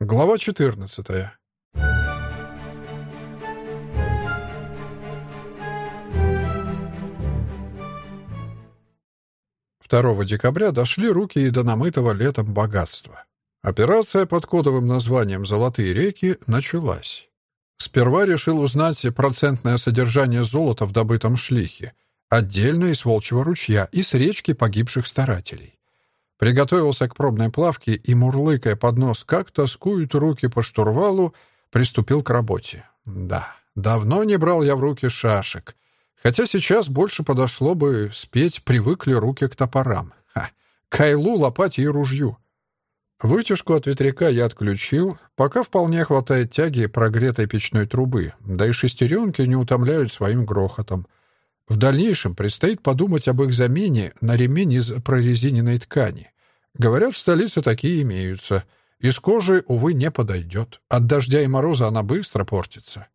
Глава 14. 2 декабря дошли руки и до намытого летом богатства. Операция под кодовым названием «Золотые реки» началась. Сперва решил узнать процентное содержание золота в добытом шлихе, отдельно из Волчьего ручья и с речки погибших старателей. Приготовился к пробной плавке и, мурлыкая под нос, как тоскуют руки по штурвалу, приступил к работе. Да, давно не брал я в руки шашек. Хотя сейчас больше подошло бы спеть «Привыкли руки к топорам». Ха! Кайлу, лопате и ружью. Вытяжку от ветряка я отключил, пока вполне хватает тяги прогретой печной трубы, да и шестеренки не утомляют своим грохотом. В дальнейшем предстоит подумать об их замене на ремень из прорезиненной ткани. Говорят, в столице такие имеются. Из кожи, увы, не подойдет. От дождя и мороза она быстро портится.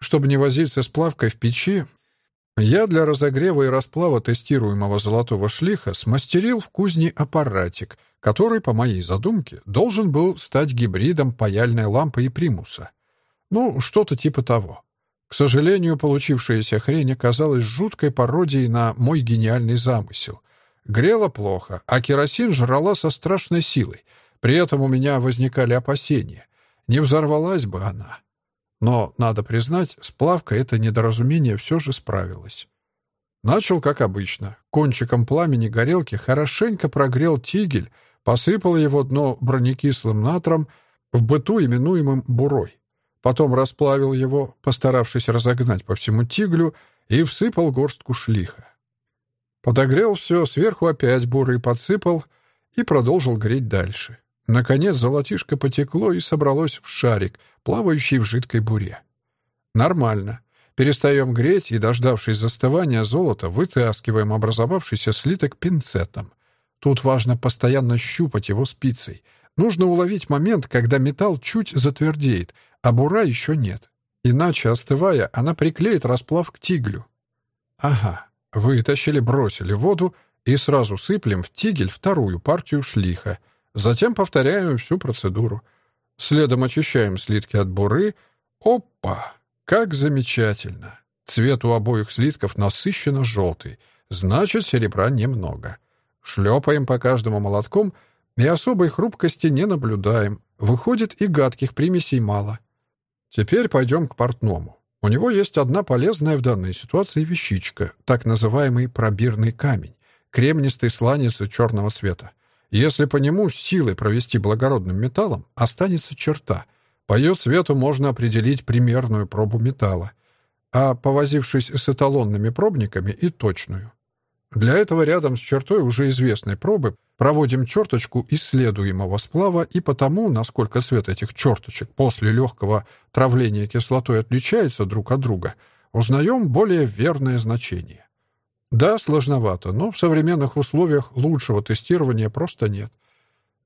Чтобы не возиться с плавкой в печи, я для разогрева и расплава тестируемого золотого шлиха смастерил в кузне аппаратик, который, по моей задумке, должен был стать гибридом паяльной лампы и примуса. Ну, что-то типа того. К сожалению, получившаяся хрень оказалась жуткой пародией на мой гениальный замысел. Грела плохо, а керосин жрала со страшной силой. При этом у меня возникали опасения. Не взорвалась бы она. Но, надо признать, с плавкой это недоразумение все же справилось. Начал, как обычно. Кончиком пламени горелки хорошенько прогрел тигель, посыпал его дно бронекислым натром, в быту именуемым бурой. Потом расплавил его, постаравшись разогнать по всему тиглю, и всыпал горстку шлиха. Подогрел все, сверху опять бурый подсыпал и продолжил греть дальше. Наконец золотишко потекло и собралось в шарик, плавающий в жидкой буре. Нормально. Перестаем греть и, дождавшись застывания золота, вытаскиваем образовавшийся слиток пинцетом. Тут важно постоянно щупать его спицей. Нужно уловить момент, когда металл чуть затвердеет, а бура еще нет. Иначе, остывая, она приклеит расплав к тиглю. Ага, вытащили, бросили воду и сразу сыплем в тигель вторую партию шлиха. Затем повторяем всю процедуру. Следом очищаем слитки от буры. Опа! Как замечательно! Цвет у обоих слитков насыщенно желтый. Значит, серебра немного. Шлепаем по каждому молотком и особой хрупкости не наблюдаем. Выходит, и гадких примесей мало. Теперь пойдем к портному. У него есть одна полезная в данной ситуации вещичка, так называемый пробирный камень, кремнистый сланец черного цвета. Если по нему силой провести благородным металлом, останется черта. По ее цвету можно определить примерную пробу металла, а повозившись с эталонными пробниками и точную. Для этого рядом с чертой уже известной пробы Проводим черточку исследуемого сплава, и потому, насколько свет этих черточек после легкого травления кислотой отличается друг от друга, узнаем более верное значение. Да, сложновато, но в современных условиях лучшего тестирования просто нет.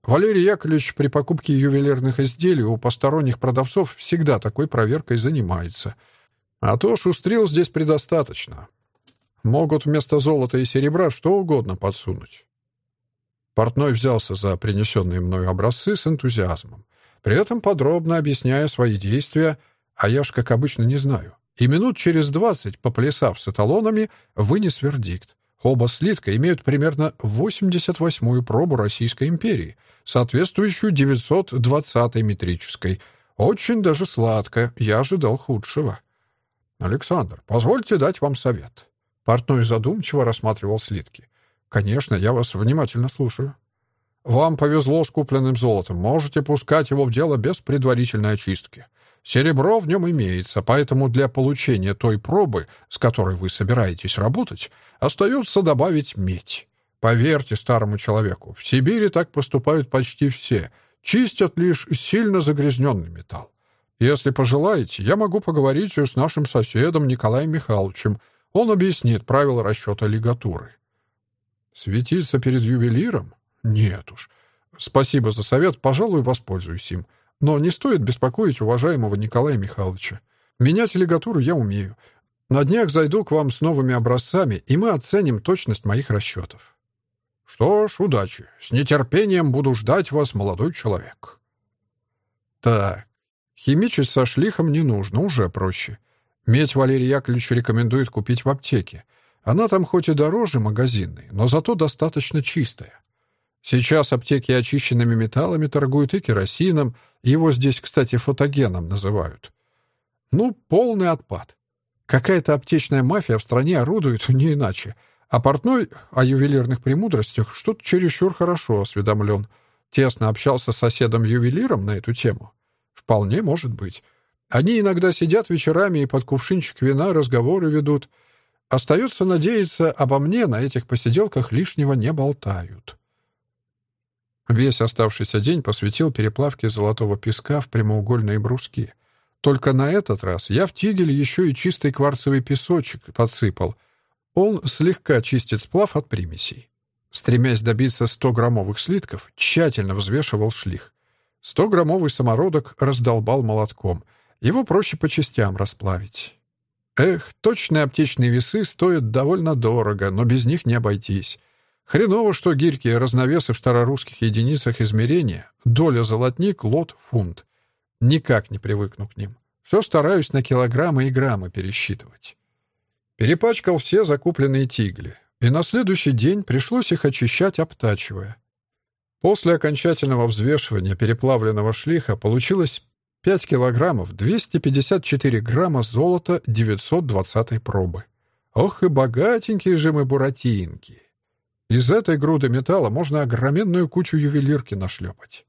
Валерий Яковлевич при покупке ювелирных изделий у посторонних продавцов всегда такой проверкой занимается. А то шустрил здесь предостаточно. Могут вместо золота и серебра что угодно подсунуть. Портной взялся за принесенные мною образцы с энтузиазмом, при этом подробно объясняя свои действия, а я ж, как обычно, не знаю. И минут через двадцать, поплясав с эталонами, вынес вердикт. Оба слитка имеют примерно 88-ю пробу Российской империи, соответствующую 920-й метрической. Очень даже сладко, я ожидал худшего. «Александр, позвольте дать вам совет». Портной задумчиво рассматривал слитки. «Конечно, я вас внимательно слушаю». «Вам повезло с купленным золотом. Можете пускать его в дело без предварительной очистки. Серебро в нем имеется, поэтому для получения той пробы, с которой вы собираетесь работать, остается добавить медь. Поверьте старому человеку, в Сибири так поступают почти все, чистят лишь сильно загрязненный металл. Если пожелаете, я могу поговорить с нашим соседом Николаем Михайловичем. Он объяснит правила расчета лигатуры. Светиться перед ювелиром? Нет уж. Спасибо за совет, пожалуй, воспользуюсь им. Но не стоит беспокоить уважаемого Николая Михайловича. Менять лигатуру я умею. На днях зайду к вам с новыми образцами, и мы оценим точность моих расчетов. Что ж, удачи. С нетерпением буду ждать вас, молодой человек. Так, химичить со шлихом не нужно, уже проще. Медь Валерий Яковлевич рекомендует купить в аптеке. Она там хоть и дороже магазинной, но зато достаточно чистая. Сейчас аптеки очищенными металлами торгуют и керосином, его здесь, кстати, фотогеном называют. Ну, полный отпад. Какая-то аптечная мафия в стране орудует не иначе. А портной о ювелирных премудростях что-то чересчур хорошо осведомлен. Тесно общался с соседом-ювелиром на эту тему. Вполне может быть. Они иногда сидят вечерами и под кувшинчик вина разговоры ведут. Остается надеяться, обо мне на этих посиделках лишнего не болтают. Весь оставшийся день посвятил переплавке золотого песка в прямоугольные бруски. Только на этот раз я в тигель еще и чистый кварцевый песочек подсыпал. Он слегка чистит сплав от примесей. Стремясь добиться 100-граммовых слитков, тщательно взвешивал шлих. 100-граммовый самородок раздолбал молотком. Его проще по частям расплавить. Эх, точные аптечные весы стоят довольно дорого, но без них не обойтись. Хреново, что гирькие разновесы в старорусских единицах измерения, доля золотник, лот, фунт. Никак не привыкну к ним. Все стараюсь на килограммы и граммы пересчитывать. Перепачкал все закупленные тигли, и на следующий день пришлось их очищать, обтачивая. После окончательного взвешивания переплавленного шлиха получилось 5 килограммов 254 грамма золота 920 пробы. Ох и богатенькие же мы буратинки! Из этой груды металла можно огроменную кучу ювелирки нашлепать.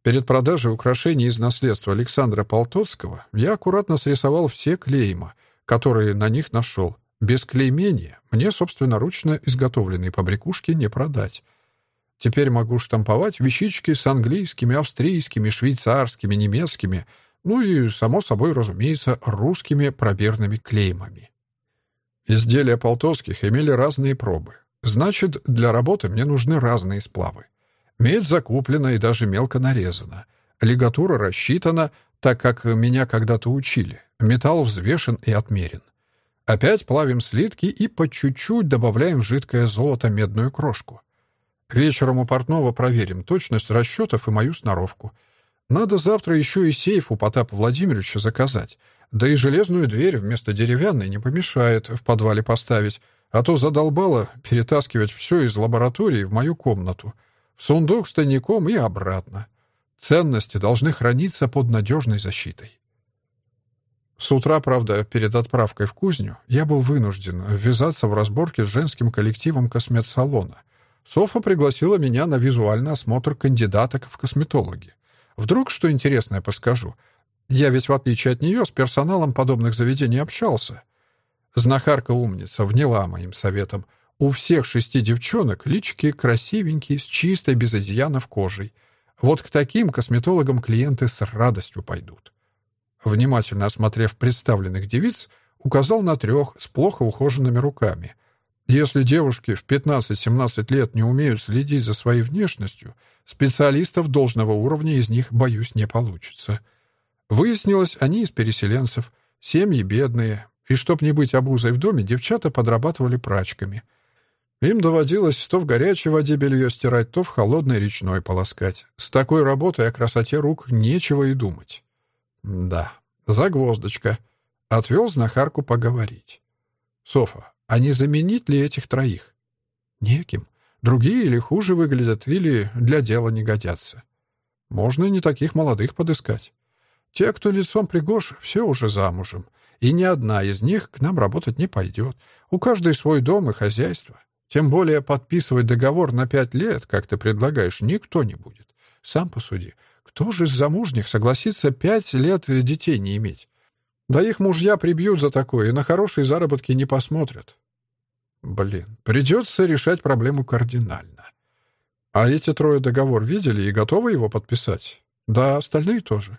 Перед продажей украшений из наследства Александра Полтоцкого я аккуратно срисовал все клейма, которые на них нашел. Без клеймения мне собственноручно изготовленные побрякушки не продать. Теперь могу штамповать вещички с английскими, австрийскими, швейцарскими, немецкими, ну и, само собой, разумеется, русскими пробирными клеймами. Изделия Полтовских имели разные пробы. Значит, для работы мне нужны разные сплавы. Медь закуплена и даже мелко нарезана. Лигатура рассчитана, так как меня когда-то учили. Металл взвешен и отмерен. Опять плавим слитки и по чуть-чуть добавляем в жидкое золото медную крошку. Вечером у портного проверим точность расчетов и мою сноровку. Надо завтра еще и сейф у Потапа Владимировича заказать. Да и железную дверь вместо деревянной не помешает в подвале поставить, а то задолбало перетаскивать все из лаборатории в мою комнату — сундук с тайником и обратно. Ценности должны храниться под надежной защитой. С утра, правда, перед отправкой в кузню, я был вынужден ввязаться в разборки с женским коллективом косметсалона. Софа пригласила меня на визуальный осмотр кандидаток в косметологи. Вдруг что интересное подскажу. Я ведь, в отличие от нее, с персоналом подобных заведений общался. Знахарка умница, вняла моим советом — у всех шести девчонок лички красивенькие, с чистой, без изъянов кожей. Вот к таким косметологам клиенты с радостью пойдут. Внимательно осмотрев представленных девиц, указал на трех с плохо ухоженными руками. Если девушки в 15-17 лет не умеют следить за своей внешностью, специалистов должного уровня из них, боюсь, не получится. Выяснилось, они из переселенцев, семьи бедные, и чтоб не быть обузой в доме, девчата подрабатывали прачками — им доводилось то в горячей воде белье стирать, то в холодной речной полоскать. С такой работой о красоте рук нечего и думать. Да, загвоздочка. Отвел знахарку поговорить. Софа, а не заменить ли этих троих? Неким. Другие или хуже выглядят, или для дела не годятся. Можно не таких молодых подыскать. Те, кто лицом пригож, все уже замужем. И ни одна из них к нам работать не пойдет. У каждой свой дом и хозяйство. Тем более подписывать договор на пять лет, как ты предлагаешь, никто не будет. Сам посуди. Кто же из замужних согласится пять лет детей не иметь? Да их мужья прибьют за такое и на хорошие заработки не посмотрят. Блин, придется решать проблему кардинально. А эти трое договор видели и готовы его подписать? Да, остальные тоже.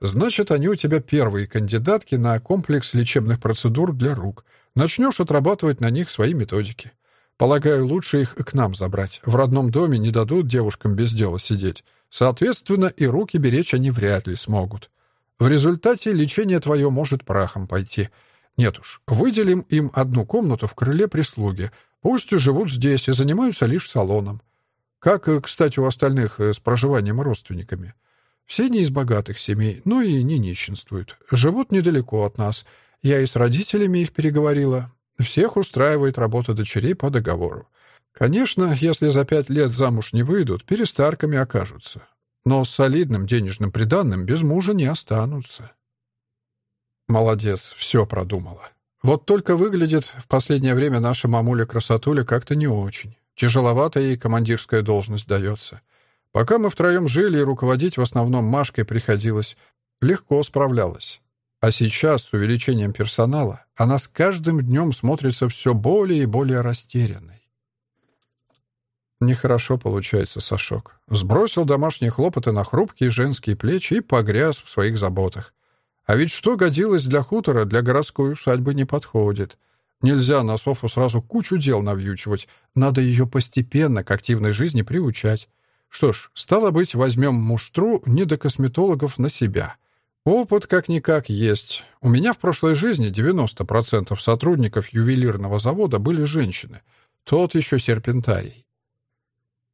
Значит, они у тебя первые кандидатки на комплекс лечебных процедур для рук. Начнешь отрабатывать на них свои методики. Полагаю, лучше их к нам забрать. В родном доме не дадут девушкам без дела сидеть. Соответственно, и руки беречь они вряд ли смогут. В результате лечение твое может прахом пойти. Нет уж, выделим им одну комнату в крыле прислуги. Пусть живут здесь и занимаются лишь салоном. Как, кстати, у остальных э, с проживанием родственниками. Все не из богатых семей, но и не нищенствуют. Живут недалеко от нас. Я и с родителями их переговорила. Всех устраивает работа дочерей по договору. Конечно, если за пять лет замуж не выйдут, перестарками окажутся. Но с солидным денежным приданным без мужа не останутся. Молодец, все продумала. Вот только выглядит в последнее время наша мамуля-красотуля как-то не очень. Тяжеловато ей командирская должность дается. Пока мы втроем жили и руководить в основном Машкой приходилось, легко справлялась. А сейчас, с увеличением персонала, она с каждым днем смотрится все более и более растерянной. Нехорошо получается, Сашок. Сбросил домашние хлопоты на хрупкие женские плечи и погряз в своих заботах. А ведь что годилось для хутора, для городской усадьбы не подходит. Нельзя на Софу сразу кучу дел навьючивать. Надо ее постепенно к активной жизни приучать. Что ж, стало быть, возьмем муштру недокосметологов на себя. Опыт как-никак есть. У меня в прошлой жизни 90% сотрудников ювелирного завода были женщины. Тот еще серпентарий.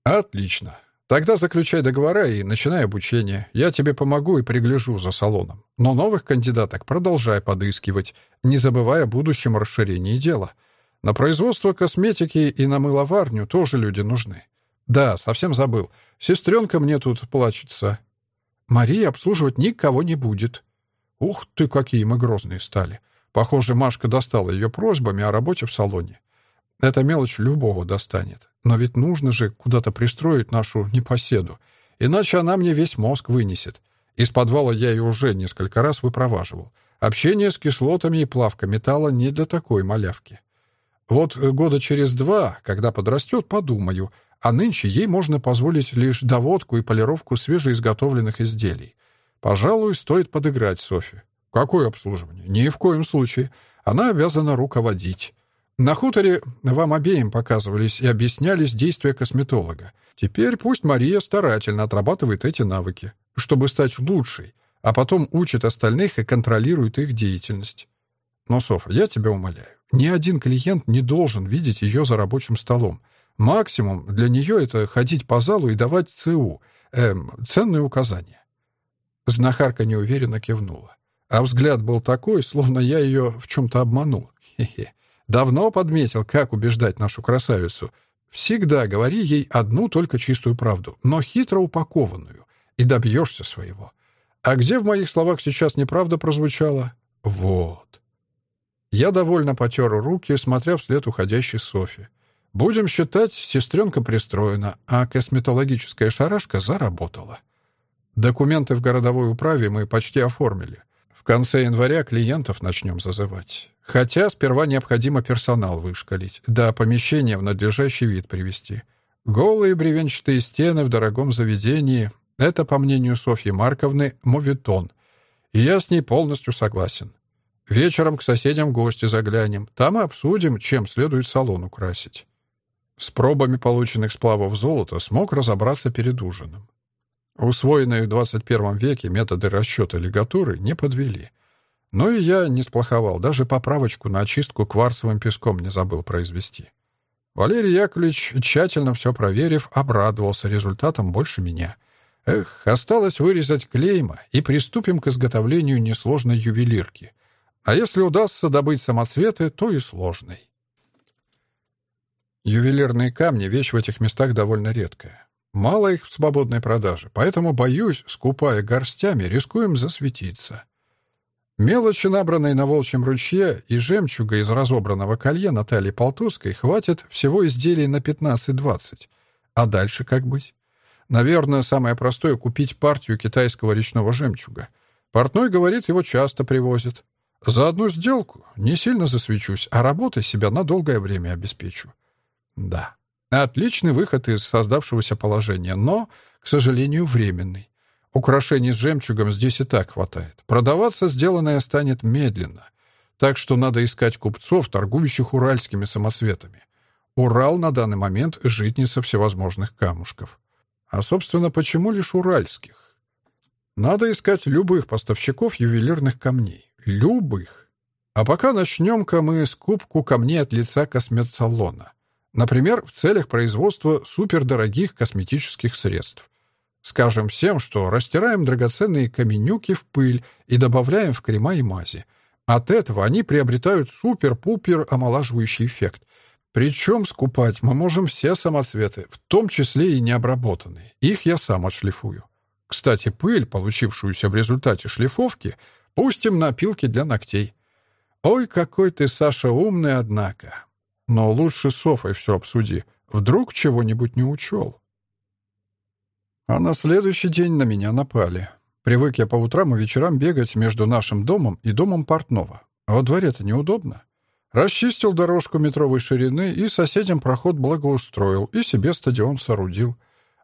Отлично. Тогда заключай договора и начинай обучение. Я тебе помогу и пригляжу за салоном. Но новых кандидаток продолжай подыскивать, не забывая о будущем расширении дела. На производство косметики и на мыловарню тоже люди нужны. Да, совсем забыл. Сестренка мне тут плачется. Мария обслуживать никого не будет. Ух ты, какие мы грозные стали. Похоже, Машка достала ее просьбами о работе в салоне. Эта мелочь любого достанет. Но ведь нужно же куда-то пристроить нашу непоседу. Иначе она мне весь мозг вынесет. Из подвала я ее уже несколько раз выпроваживал. Общение с кислотами и плавка металла не для такой малявки. Вот года через два, когда подрастет, подумаю, а нынче ей можно позволить лишь доводку и полировку свежеизготовленных изделий. Пожалуй, стоит подыграть Софи. Какое обслуживание? Ни в коем случае. Она обязана руководить. На хуторе вам обеим показывались и объяснялись действия косметолога. Теперь пусть Мария старательно отрабатывает эти навыки, чтобы стать лучшей, а потом учит остальных и контролирует их деятельность. Но, Софа, я тебя умоляю, ни один клиент не должен видеть ее за рабочим столом. Максимум для нее — это ходить по залу и давать ЦУ, эм, ценные указания. Знахарка неуверенно кивнула. А взгляд был такой, словно я ее в чем-то обманул. Хе-хе. Давно подметил, как убеждать нашу красавицу. Всегда говори ей одну только чистую правду, но хитро упакованную, и добьешься своего. А где в моих словах сейчас неправда прозвучала? Вот. Я довольно потер руки, смотря вслед уходящей Софи. Будем считать, сестренка пристроена, а косметологическая шарашка заработала. Документы в городовой управе мы почти оформили. В конце января клиентов начнем зазывать. Хотя сперва необходимо персонал вышкалить, да помещение в надлежащий вид привести. Голые бревенчатые стены в дорогом заведении — это, по мнению Софьи Марковны, моветон. И я с ней полностью согласен. Вечером к соседям в гости заглянем. Там и обсудим, чем следует салон украсить. С пробами полученных сплавов золота смог разобраться перед ужином. Усвоенные в 21 веке методы расчета лигатуры не подвели. Но и я не сплоховал, даже поправочку на очистку кварцевым песком не забыл произвести. Валерий Яковлевич, тщательно все проверив, обрадовался результатом больше меня. Эх, осталось вырезать клейма, и приступим к изготовлению несложной ювелирки. А если удастся добыть самоцветы, то и сложной. Ювелирные камни — вещь в этих местах довольно редкая. Мало их в свободной продаже, поэтому, боюсь, скупая горстями, рискуем засветиться. Мелочи, набранной на волчьем ручье, и жемчуга из разобранного колье Натальи Полтуской хватит всего изделий на 15-20. А дальше как быть? Наверное, самое простое — купить партию китайского речного жемчуга. Портной говорит, его часто привозят. За одну сделку не сильно засвечусь, а работой себя на долгое время обеспечу. Да, отличный выход из создавшегося положения, но, к сожалению, временный. Украшений с жемчугом здесь и так хватает. Продаваться сделанное станет медленно. Так что надо искать купцов, торгующих уральскими самоцветами. Урал на данный момент — житница всевозможных камушков. А, собственно, почему лишь уральских? Надо искать любых поставщиков ювелирных камней. Любых. А пока начнем-ка мы скупку камней от лица косметсалона. Например, в целях производства супердорогих косметических средств. Скажем всем, что растираем драгоценные каменюки в пыль и добавляем в крема и мази. От этого они приобретают супер-пупер омолаживающий эффект. Причем скупать мы можем все самоцветы, в том числе и необработанные. Их я сам отшлифую. Кстати, пыль, получившуюся в результате шлифовки, пустим на пилки для ногтей. Ой, какой ты, Саша, умный, однако. Но лучше с Софой все обсуди. Вдруг чего-нибудь не учел. А на следующий день на меня напали. Привык я по утрам и вечерам бегать между нашим домом и домом портного. А во дворе-то неудобно. Расчистил дорожку метровой ширины и соседям проход благоустроил, и себе стадион соорудил.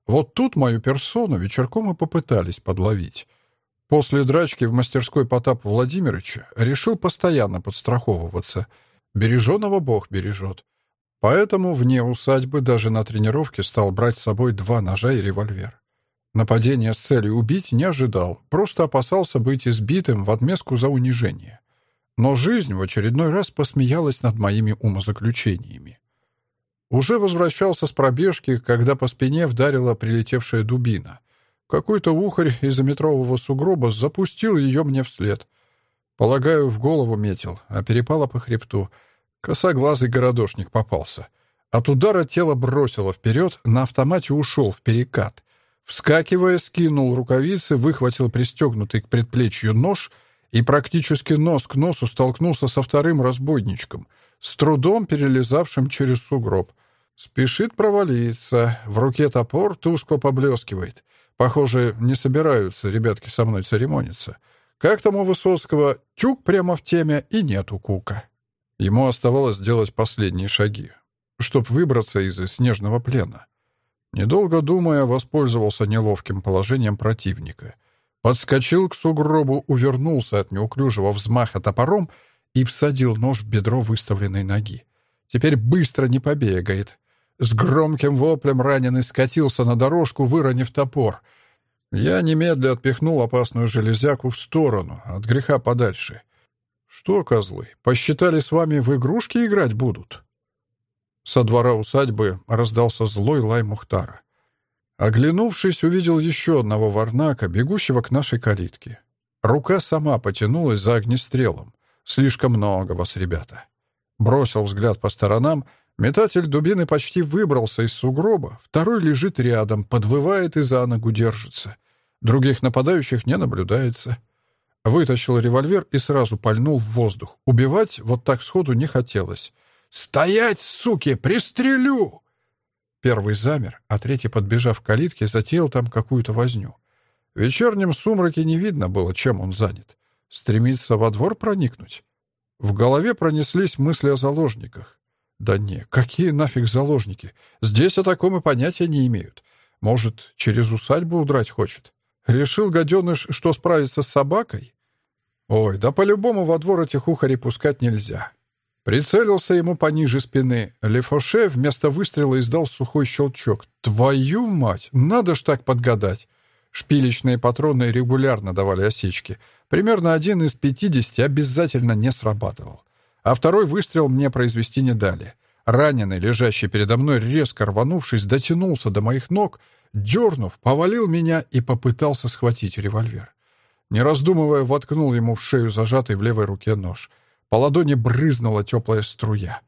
Вот тут мою персону вечерком и попытались подловить. После драчки в мастерской Потапа Владимировича решил постоянно подстраховываться. Береженого Бог бережет. Поэтому вне усадьбы даже на тренировке стал брать с собой два ножа и револьвер. Нападение с целью убить не ожидал, просто опасался быть избитым в отместку за унижение. Но жизнь в очередной раз посмеялась над моими умозаключениями. Уже возвращался с пробежки, когда по спине вдарила прилетевшая дубина. Какой-то ухарь из-за метрового сугроба запустил ее мне вслед. Полагаю, в голову метил, а перепало по хребту. Косоглазый городошник попался. От удара тело бросило вперед, на автомате ушел в перекат. Вскакивая, скинул рукавицы, выхватил пристегнутый к предплечью нож и практически нос к носу столкнулся со вторым разбойничком, с трудом перелезавшим через сугроб. Спешит провалиться, в руке топор тускло поблескивает. Похоже, не собираются ребятки со мной церемониться. Как там у Высоцкого, тюк прямо в теме и нету кука. Ему оставалось сделать последние шаги, чтоб выбраться из снежного плена. Недолго думая, воспользовался неловким положением противника. Подскочил к сугробу, увернулся от неуклюжего взмаха топором и всадил нож в бедро выставленной ноги. Теперь быстро не побегает. С громким воплем раненый скатился на дорожку, выронив топор. Я немедля отпихнул опасную железяку в сторону, от греха подальше. «Что, козлы, посчитали с вами в игрушки играть будут?» Со двора усадьбы раздался злой лай Мухтара. Оглянувшись, увидел еще одного варнака, бегущего к нашей калитке. Рука сама потянулась за огнестрелом. Слишком много вас, ребята. Бросил взгляд по сторонам. Метатель дубины почти выбрался из сугроба. Второй лежит рядом, подвывает и за ногу держится. Других нападающих не наблюдается. Вытащил револьвер и сразу пальнул в воздух. Убивать вот так сходу не хотелось. «Стоять, суки! Пристрелю!» Первый замер, а третий, подбежав к калитке, затеял там какую-то возню. В вечернем сумраке не видно было, чем он занят. Стремится во двор проникнуть? В голове пронеслись мысли о заложниках. Да не, какие нафиг заложники? Здесь о таком и понятия не имеют. Может, через усадьбу удрать хочет? Решил гаденыш, что справится с собакой? Ой, да по-любому во двор этих ухарей пускать нельзя. Прицелился ему пониже спины. Лефоше вместо выстрела издал сухой щелчок. «Твою мать! Надо ж так подгадать!» Шпилечные патроны регулярно давали осечки. Примерно один из пятидесяти обязательно не срабатывал. А второй выстрел мне произвести не дали. Раненый, лежащий передо мной, резко рванувшись, дотянулся до моих ног, дернув, повалил меня и попытался схватить револьвер. Не раздумывая, воткнул ему в шею зажатый в левой руке нож — по ладони брызнула теплая струя.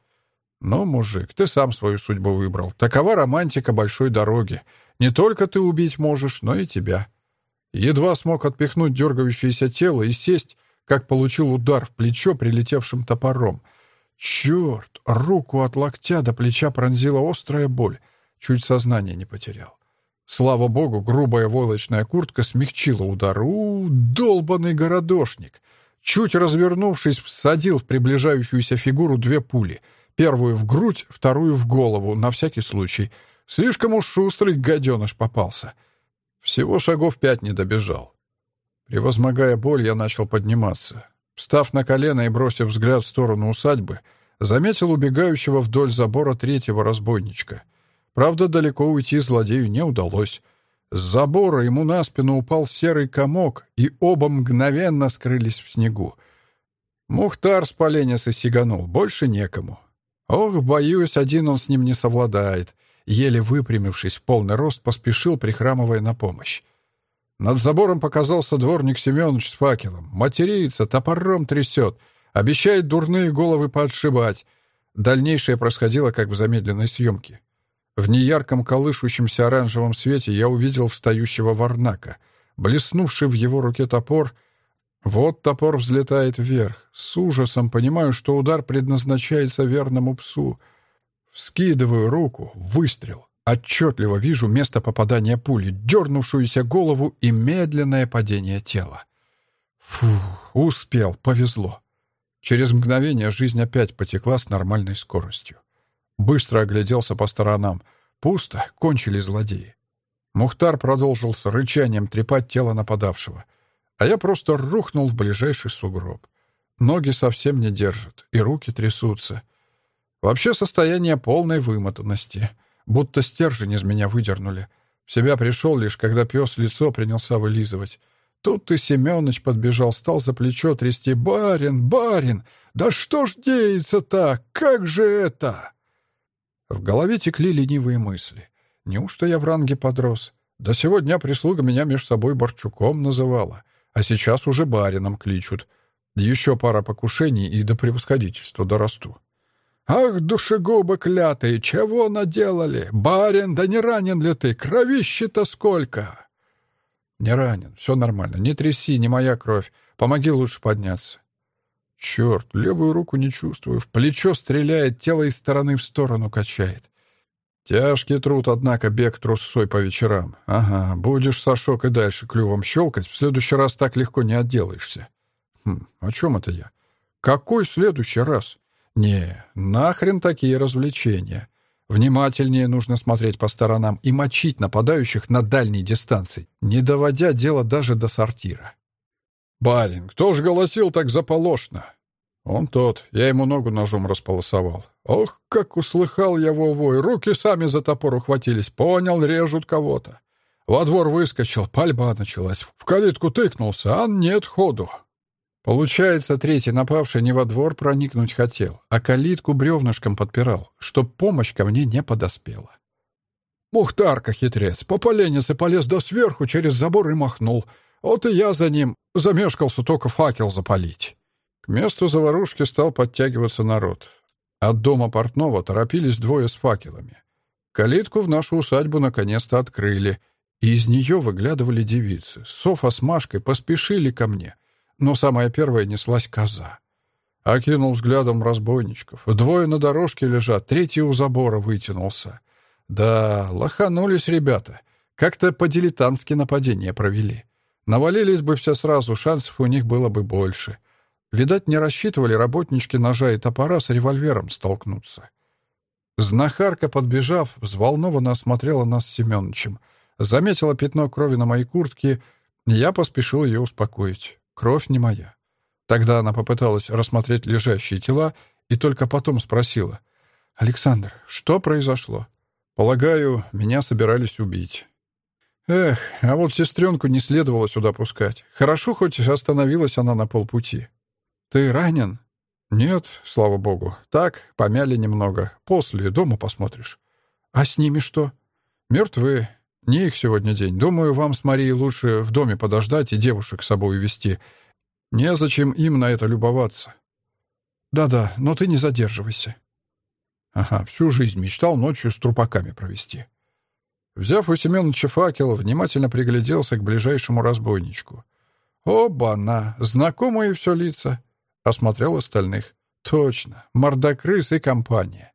«Ну, мужик, ты сам свою судьбу выбрал. Такова романтика большой дороги. Не только ты убить можешь, но и тебя». Едва смог отпихнуть дергающееся тело и сесть, как получил удар в плечо прилетевшим топором. Черт! Руку от локтя до плеча пронзила острая боль. Чуть сознание не потерял. Слава богу, грубая войлочная куртка смягчила удар. У, долбанный городошник! Чуть развернувшись, всадил в приближающуюся фигуру две пули. Первую в грудь, вторую в голову, на всякий случай. Слишком уж шустрый гаденыш попался. Всего шагов пять не добежал. Превозмогая боль, я начал подниматься. Встав на колено и бросив взгляд в сторону усадьбы, заметил убегающего вдоль забора третьего разбойничка. Правда, далеко уйти злодею не удалось. С забора ему на спину упал серый комок, и оба мгновенно скрылись в снегу. Мухтар с поленец и сиганул, больше некому. Ох, боюсь, один он с ним не совладает. еле выпрямившись в полный рост, поспешил, прихрамывая на помощь. Над забором показался дворник Семенович с факелом. Матерится, топором трясет, обещает дурные головы подшибать. Дальнейшее происходило как в замедленной съемке. В неярком колышущемся оранжевом свете я увидел встающего варнака. Блеснувший в его руке топор — вот топор взлетает вверх. С ужасом понимаю, что удар предназначается верному псу. Скидываю руку, выстрел. Отчетливо вижу место попадания пули, дернувшуюся голову и медленное падение тела. Фу, успел, повезло. Через мгновение жизнь опять потекла с нормальной скоростью. Быстро огляделся по сторонам. Пусто, кончили злодеи. Мухтар продолжил с рычанием трепать тело нападавшего — а я просто рухнул в ближайший сугроб. Ноги совсем не держат, и руки трясутся. Вообще состояние полной вымотанности. Будто стержень из меня выдернули. В себя пришел лишь, когда пес лицо принялся вылизывать. Тут ты, Семёныч, подбежал, стал за плечо трясти. «Барин, барин! Да что ж деется так? Как же это?» В голове текли ленивые мысли. Неужто я в ранге подрос? До сегодня прислуга меня меж собой Борчуком называла а сейчас уже барином кличут. Еще пара покушений и до превосходительства дорасту. «Ах, душегубы клятые, чего наделали? Барин, да не ранен ли ты? Кровище-то сколько!» «Не ранен, все нормально. Не тряси, не моя кровь. Помоги лучше подняться». «Черт, левую руку не чувствую. В плечо стреляет, тело из стороны в сторону качает. Тяжкий труд, однако, бег трусой по вечерам. Ага, будешь, Сашок, и дальше клювом щелкать, в следующий раз так легко не отделаешься. Хм, о чем это я? Какой следующий раз? Не, нахрен такие развлечения. Внимательнее нужно смотреть по сторонам и мочить нападающих на дальней дистанции, не доводя дело даже до сортира. «Барин, кто ж голосил так заполошно?» «Он тот. Я ему ногу ножом располосовал. Ох, как услыхал я вовой. Руки сами за топор ухватились. Понял, режут кого-то. Во двор выскочил, пальба началась. В калитку тыкнулся, а нет ходу». Получается, третий напавший не во двор проникнуть хотел, а калитку бревнышком подпирал, чтоб помощь ко мне не подоспела. Мухтарка хитрец, по поленнице полез до сверху, через забор и махнул. Вот и я за ним замешкался только факел запалить. К месту заварушки стал подтягиваться народ. От дома портного торопились двое с факелами. Калитку в нашу усадьбу наконец-то открыли, и из нее выглядывали девицы. Софа с Машкой поспешили ко мне, но самая первая неслась коза. Окинул взглядом разбойничков. Двое на дорожке лежат, третий у забора вытянулся. Да, лоханулись ребята. Как-то по-дилетантски нападение провели. Навалились бы все сразу, шансов у них было бы больше. Видать, не рассчитывали работнички ножа и топора с револьвером столкнуться. Знахарка, подбежав, взволнованно осмотрела нас с Семеновичем. Заметила пятно крови на моей куртке, я поспешил ее успокоить. Кровь не моя. Тогда она попыталась рассмотреть лежащие тела и только потом спросила. «Александр, что произошло?» «Полагаю, меня собирались убить». Эх, а вот сестренку не следовало сюда пускать. Хорошо, хоть остановилась она на полпути. «Ты ранен?» «Нет, слава богу. Так, помяли немного. После дома посмотришь». «А с ними что?» «Мертвы. Не их сегодня день. Думаю, вам с Марией лучше в доме подождать и девушек с собой вести. Незачем им на это любоваться». «Да-да, но ты не задерживайся». Ага, всю жизнь мечтал ночью с трупаками провести. Взяв у Семеновича факел, внимательно пригляделся к ближайшему разбойничку. «Оба-на! Знакомые все лица!» Осмотрел остальных. Точно, мордокрыс и компания.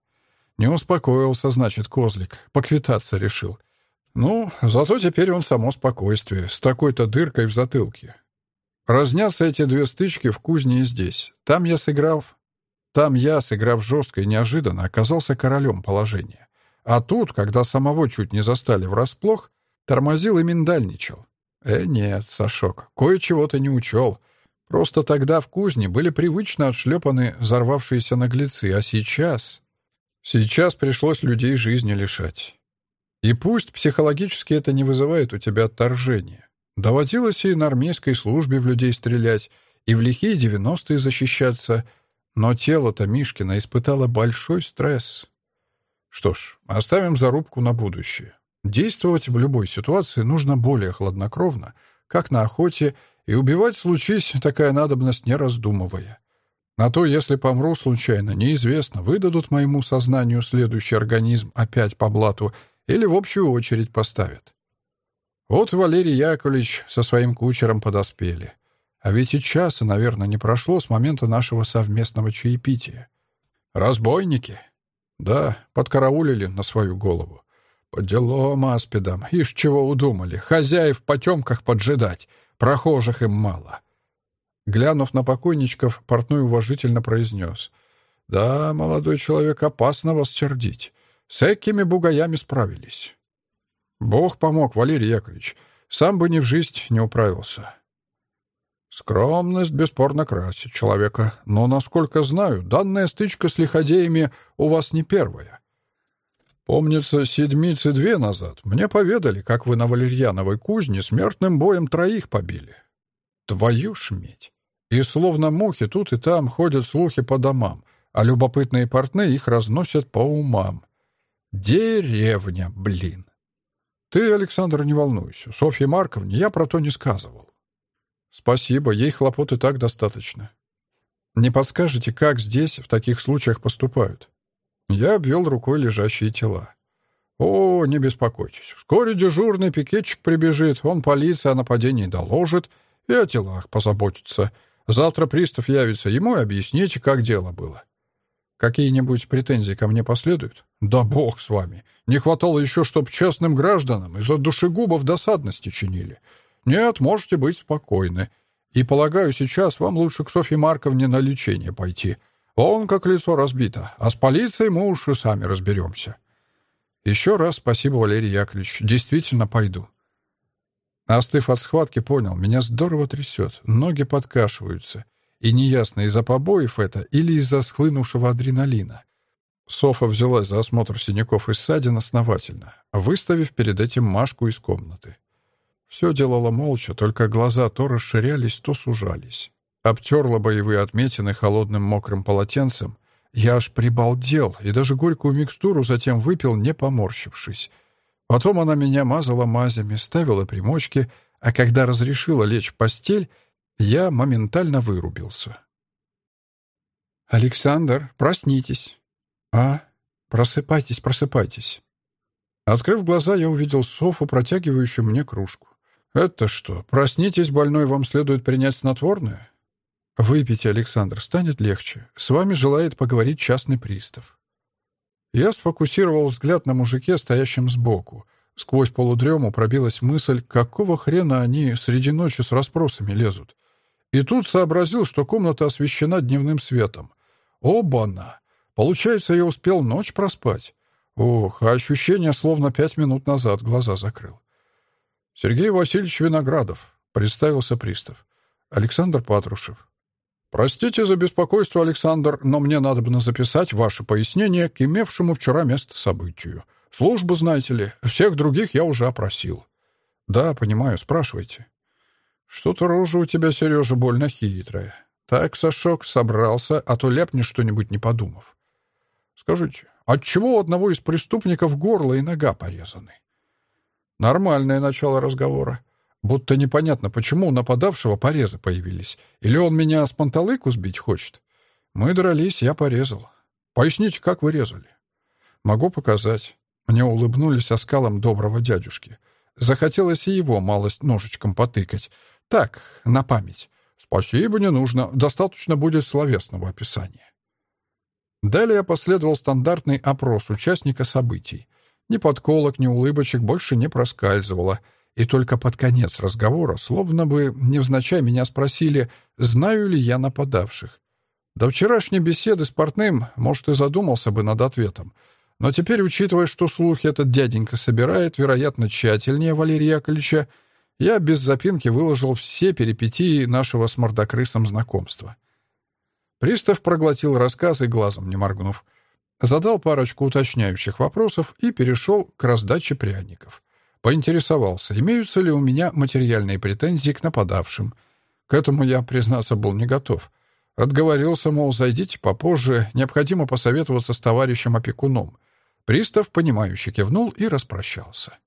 Не успокоился, значит, козлик. Поквитаться решил. Ну, зато теперь он само спокойствие, с такой-то дыркой в затылке. Разнятся эти две стычки в кузне и здесь. Там я сыграв... Там я, сыграв жестко и неожиданно, оказался королем положения. А тут, когда самого чуть не застали врасплох, тормозил и миндальничал. Э, нет, Сашок, кое-чего ты не учел — Просто тогда в кузне были привычно отшлепаны взорвавшиеся наглецы, а сейчас... Сейчас пришлось людей жизни лишать. И пусть психологически это не вызывает у тебя отторжения. Доводилось и на армейской службе в людей стрелять, и в лихие девяностые защищаться, но тело-то Мишкина испытало большой стресс. Что ж, оставим зарубку на будущее. Действовать в любой ситуации нужно более хладнокровно, как на охоте, и убивать случись такая надобность не раздумывая. А то, если помру случайно, неизвестно, выдадут моему сознанию следующий организм опять по блату или в общую очередь поставят. Вот Валерий Яковлевич со своим кучером подоспели. А ведь и часа, наверное, не прошло с момента нашего совместного чаепития. Разбойники? Да, подкараулили на свою голову. По делам аспидам. Ишь, чего удумали. Хозяев в потемках поджидать. Прохожих им мало. Глянув на покойничков, портной уважительно произнес. «Да, молодой человек, опасно вас чердить. С этими бугаями справились». «Бог помог, Валерий Яковлевич. Сам бы ни в жизнь не управился». Скромность бесспорно красит человека, но, насколько знаю, данная стычка с лиходеями у вас не первая. Помнится, седмицы две назад мне поведали, как вы на Валерьяновой кузне смертным боем троих побили. Твою ж медь! И словно мухи тут и там ходят слухи по домам, а любопытные портные их разносят по умам. Деревня, блин! Ты, Александр, не волнуйся. Софье Марковне я про то не сказывал. «Спасибо, ей хлопот и так достаточно». «Не подскажете, как здесь в таких случаях поступают?» Я обвел рукой лежащие тела. «О, не беспокойтесь. Вскоре дежурный пикетчик прибежит, он полиция о нападении доложит и о телах позаботится. Завтра пристав явится, ему и объясните, как дело было». «Какие-нибудь претензии ко мне последуют?» «Да бог с вами. Не хватало еще, чтоб честным гражданам из-за душегубов досадности чинили. «Нет, можете быть спокойны. И, полагаю, сейчас вам лучше к Софье Марковне на лечение пойти. Он как лицо разбито, а с полицией мы уж и сами разберемся». «Еще раз спасибо, Валерий Яковлевич. Действительно пойду». Остыв от схватки, понял, меня здорово трясет, ноги подкашиваются. И неясно, из-за побоев это или из-за схлынувшего адреналина. Софа взялась за осмотр синяков и ссадин основательно, выставив перед этим Машку из комнаты. Все делала молча, только глаза то расширялись, то сужались. Обтерла боевые отметины холодным мокрым полотенцем. Я аж прибалдел и даже горькую микстуру затем выпил, не поморщившись. Потом она меня мазала мазями, ставила примочки, а когда разрешила лечь в постель, я моментально вырубился. «Александр, проснитесь!» «А? Просыпайтесь, просыпайтесь!» Открыв глаза, я увидел Софу, протягивающую мне кружку. «Это что, проснитесь, больной, вам следует принять снотворное?» «Выпейте, Александр, станет легче. С вами желает поговорить частный пристав». Я сфокусировал взгляд на мужике, стоящем сбоку. Сквозь полудрему пробилась мысль, какого хрена они среди ночи с расспросами лезут. И тут сообразил, что комната освещена дневным светом. Оба-на! Получается, я успел ночь проспать. Ох, а ощущение, словно пять минут назад глаза закрыл. «Сергей Васильевич Виноградов», — представился пристав. «Александр Патрушев». «Простите за беспокойство, Александр, но мне надо бы записать ваше пояснение к имевшему вчера место событию. Службу, знаете ли, всех других я уже опросил». «Да, понимаю, спрашивайте». «Что-то рожа у тебя, Сережа, больно хитрая. Так, Сашок, собрался, а то ляпнешь что-нибудь не подумав. Скажите, отчего у одного из преступников горло и нога порезаны?» Нормальное начало разговора. Будто непонятно, почему у нападавшего порезы появились. Или он меня с панталыку сбить хочет. Мы дрались, я порезал. Поясните, как вы резали? Могу показать. Мне улыбнулись оскалом доброго дядюшки. Захотелось и его малость ножичком потыкать. Так, на память. Спасибо, не нужно. Достаточно будет словесного описания. Далее последовал стандартный опрос участника событий. Ни подколок, ни улыбочек больше не проскальзывало. И только под конец разговора, словно бы невзначай меня спросили, знаю ли я нападавших. До вчерашней беседы с портным, может, и задумался бы над ответом. Но теперь, учитывая, что слухи этот дяденька собирает, вероятно, тщательнее Валерия Яковлевича, я без запинки выложил все перипетии нашего с мордокрысом знакомства. Пристав проглотил рассказ и глазом не моргнув задал парочку уточняющих вопросов и перешел к раздаче пряников. Поинтересовался, имеются ли у меня материальные претензии к нападавшим. К этому я, признаться, был не готов. Отговорился, мол, зайдите попозже, необходимо посоветоваться с товарищем-опекуном. Пристав, понимающе кивнул и распрощался.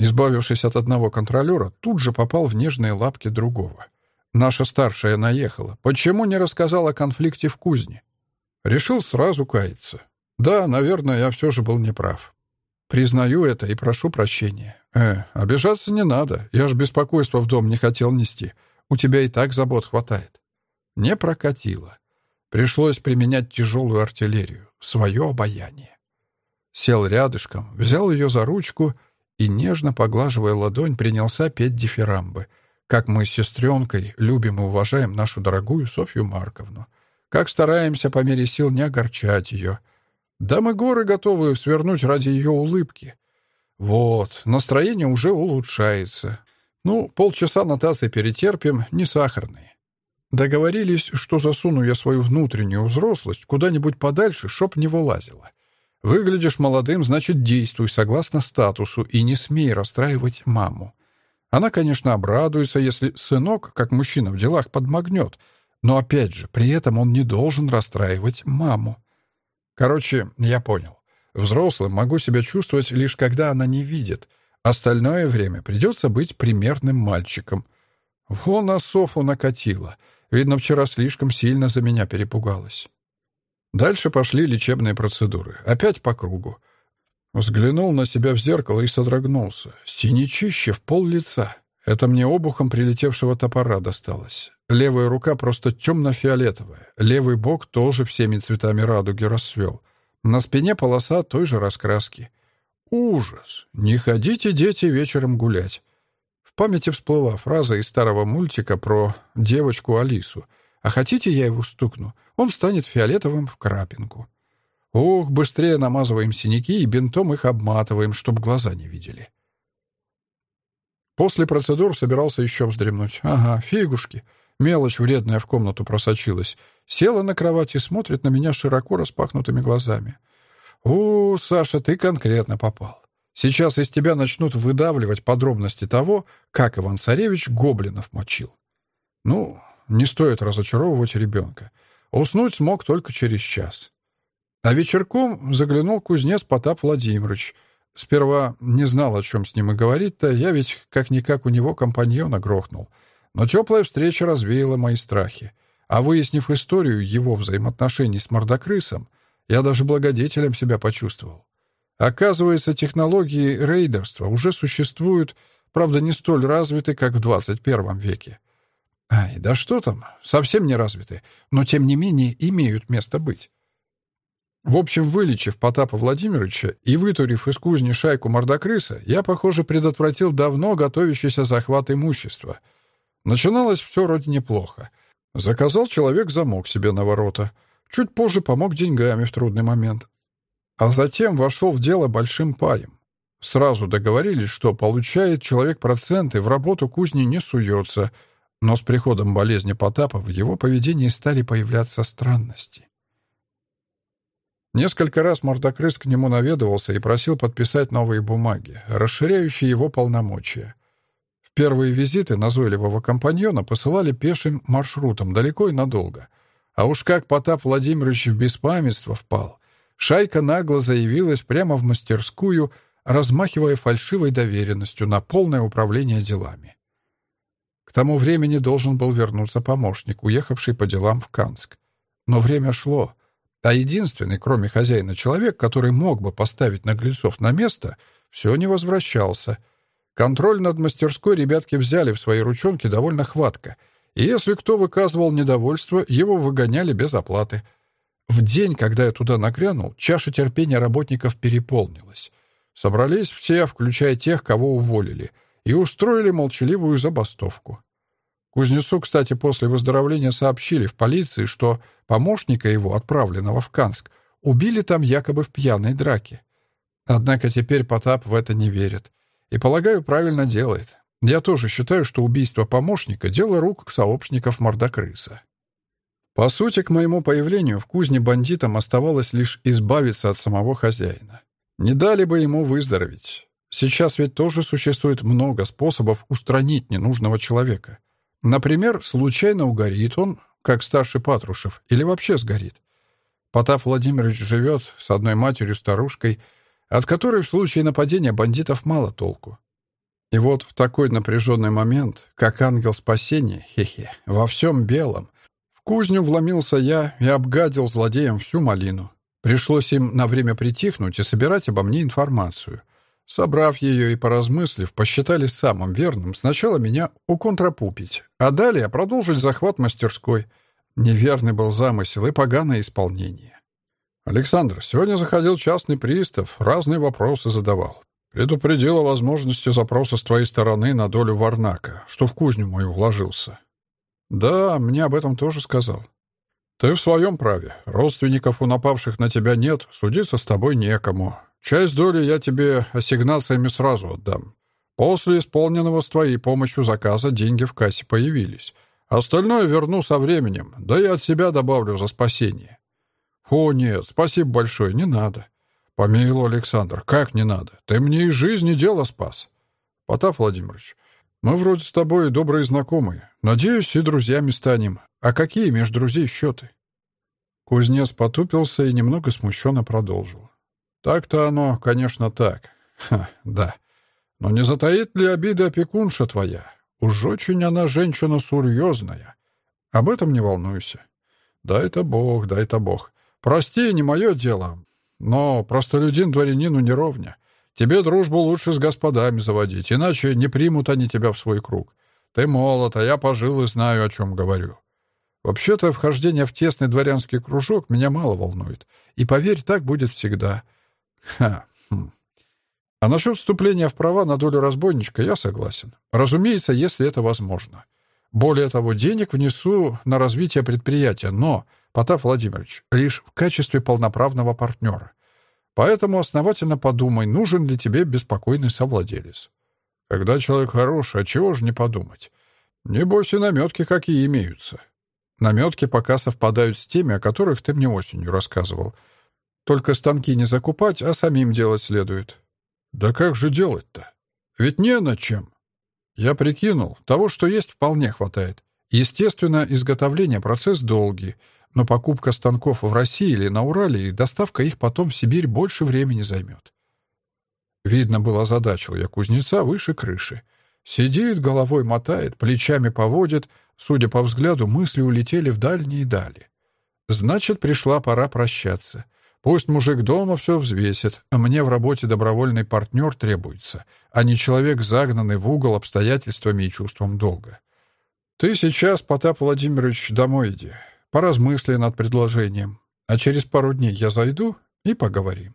Избавившись от одного контролера, тут же попал в нежные лапки другого. Наша старшая наехала. Почему не рассказал о конфликте в кузне? Решил сразу каяться. Да, наверное, я все же был неправ. Признаю это и прошу прощения. Э, обижаться не надо. Я ж беспокойство в дом не хотел нести. У тебя и так забот хватает. Не прокатило. Пришлось применять тяжелую артиллерию, свое обаяние. Сел рядышком, взял ее за ручку и, нежно поглаживая ладонь, принялся петь дифирамбы, как мы с сестренкой любим и уважаем нашу дорогую Софью Марковну, как стараемся по мере сил не огорчать ее. Да мы горы готовы свернуть ради ее улыбки. Вот, настроение уже улучшается. Ну, полчаса нотации перетерпим, не сахарные. Договорились, что засуну я свою внутреннюю взрослость куда-нибудь подальше, чтоб не вылазила. Выглядишь молодым, значит, действуй согласно статусу и не смей расстраивать маму. Она, конечно, обрадуется, если сынок, как мужчина в делах, подмогнет, но, опять же, при этом он не должен расстраивать маму. Короче, я понял. Взрослым могу себя чувствовать лишь когда она не видит. Остальное время придется быть примерным мальчиком. Вон а Софу накатила. Видно, вчера слишком сильно за меня перепугалась. Дальше пошли лечебные процедуры. Опять по кругу. Взглянул на себя в зеркало и содрогнулся. Синячище в пол лица. Это мне обухом прилетевшего топора досталось. Левая рука просто темно-фиолетовая. Левый бок тоже всеми цветами радуги расцвел. На спине полоса той же раскраски. Ужас! Не ходите, дети, вечером гулять. В памяти всплыла фраза из старого мультика про девочку Алису. «А хотите, я его стукну? Он станет фиолетовым в крапинку». Ох, быстрее намазываем синяки и бинтом их обматываем, чтоб глаза не видели. После процедур собирался еще вздремнуть. Ага, фигушки. Мелочь вредная в комнату просочилась. Села на кровать и смотрит на меня широко распахнутыми глазами. «О, Саша, ты конкретно попал. Сейчас из тебя начнут выдавливать подробности того, как Иван-Царевич гоблинов мочил. Ну, не стоит разочаровывать ребенка. Уснуть смог только через час. А вечерком заглянул кузнец Потап Владимирович. Сперва не знал, о чем с ним и говорить-то, я ведь как-никак у него компаньона грохнул. Но теплая встреча развеяла мои страхи. А выяснив историю его взаимоотношений с мордокрысом, я даже благодетелем себя почувствовал. Оказывается, технологии рейдерства уже существуют, правда, не столь развиты, как в 21 веке. Ай, да что там, совсем не развиты, но тем не менее имеют место быть. В общем, вылечив Потапа Владимировича и вытурив из кузни шайку мордокрыса, я, похоже, предотвратил давно готовящийся захват имущества. Начиналось все вроде неплохо. Заказал человек замок себе на ворота. Чуть позже помог деньгами в трудный момент. А затем вошел в дело большим паем. Сразу договорились, что получает человек проценты, в работу кузни не суется, но с приходом болезни Потапа в его поведении стали появляться странности. Несколько раз Мордокрыс к нему наведывался и просил подписать новые бумаги, расширяющие его полномочия. В первые визиты назойливого компаньона посылали пешим маршрутом далеко и надолго. А уж как Потап Владимирович в беспамятство впал. Шайка нагло заявилась прямо в мастерскую, размахивая фальшивой доверенностью на полное управление делами. К тому времени должен был вернуться помощник, уехавший по делам в Канск. Но время шло — а единственный, кроме хозяина, человек, который мог бы поставить наглецов на место, все не возвращался. Контроль над мастерской ребятки взяли в свои ручонки довольно хватко, и если кто выказывал недовольство, его выгоняли без оплаты. В день, когда я туда нагрянул, чаша терпения работников переполнилась. Собрались все, включая тех, кого уволили, и устроили молчаливую забастовку. Кузнецу, кстати, после выздоровления сообщили в полиции, что помощника его, отправленного в Канск, убили там якобы в пьяной драке. Однако теперь Потап в это не верит. И, полагаю, правильно делает. Я тоже считаю, что убийство помощника — дело рук сообщников мордокрыса. По сути, к моему появлению в кузне бандитам оставалось лишь избавиться от самого хозяина. Не дали бы ему выздороветь. Сейчас ведь тоже существует много способов устранить ненужного человека. Например, случайно угорит он, как старший Патрушев, или вообще сгорит. Потап Владимирович живет с одной матерью-старушкой, от которой в случае нападения бандитов мало толку. И вот в такой напряженный момент, как ангел спасения, хе-хе, во всем белом, в кузню вломился я и обгадил злодеям всю малину. Пришлось им на время притихнуть и собирать обо мне информацию. Собрав ее и поразмыслив, посчитали самым верным сначала меня уконтрапупить, а далее продолжить захват мастерской. Неверный был замысел и поганое исполнение. «Александр, сегодня заходил частный пристав, разные вопросы задавал. Предупредил о возможности запроса с твоей стороны на долю Варнака, что в кузню мою вложился. Да, мне об этом тоже сказал. Ты в своем праве. Родственников у напавших на тебя нет, судиться с тобой некому. Часть доли я тебе ассигнациями сразу отдам. После исполненного с твоей помощью заказа деньги в кассе появились. Остальное верну со временем, да и от себя добавлю за спасение. О, нет, спасибо большое, не надо. «Помилуй, Александр, как не надо? Ты мне и жизни дело спас». «Потап Владимирович, мы вроде с тобой добрые знакомые. Надеюсь, и друзьями станем. А какие между друзей счеты?» Кузнец потупился и немного смущенно продолжил. «Так-то оно, конечно, так. Ха, да. Но не затаит ли обида опекунша твоя? Уж очень она женщина серьезная. Об этом не волнуйся. Дай-то Бог, дай-то Бог. Прости, не мое дело. Но простолюдин дворянину не ровня. Тебе дружбу лучше с господами заводить, иначе не примут они тебя в свой круг. Ты молод, а я пожил и знаю, о чем говорю. Вообще-то вхождение в тесный дворянский кружок меня мало волнует. И поверь, так будет всегда. Ха. Хм. А насчет вступления в права на долю разбойничка я согласен. Разумеется, если это возможно. Более того, денег внесу на развитие предприятия, но Потап Владимирович, лишь в качестве полноправного партнера. Поэтому основательно подумай, нужен ли тебе беспокойный совладелец. Когда человек хороший, а чего же не подумать? Небось и наметки какие имеются. Наметки пока совпадают с теми, о которых ты мне осенью рассказывал. Только станки не закупать, а самим делать следует. Да как же делать-то? Ведь не на чем. Я прикинул, того, что есть, вполне хватает. Естественно, изготовление — процесс долгий — но покупка станков в России или на Урале и доставка их потом в Сибирь больше времени займет. Видно было задачил я кузнеца выше крыши. Сидит, головой мотает, плечами поводит. Судя по взгляду, мысли улетели в дальние дали. Значит, пришла пора прощаться. Пусть мужик дома все взвесит, а мне в работе добровольный партнер требуется, а не человек, загнанный в угол обстоятельствами и чувством долга. Ты сейчас, Потап Владимирович, домой иди. Поразмысли над предложением. А через пару дней я зайду и поговорим.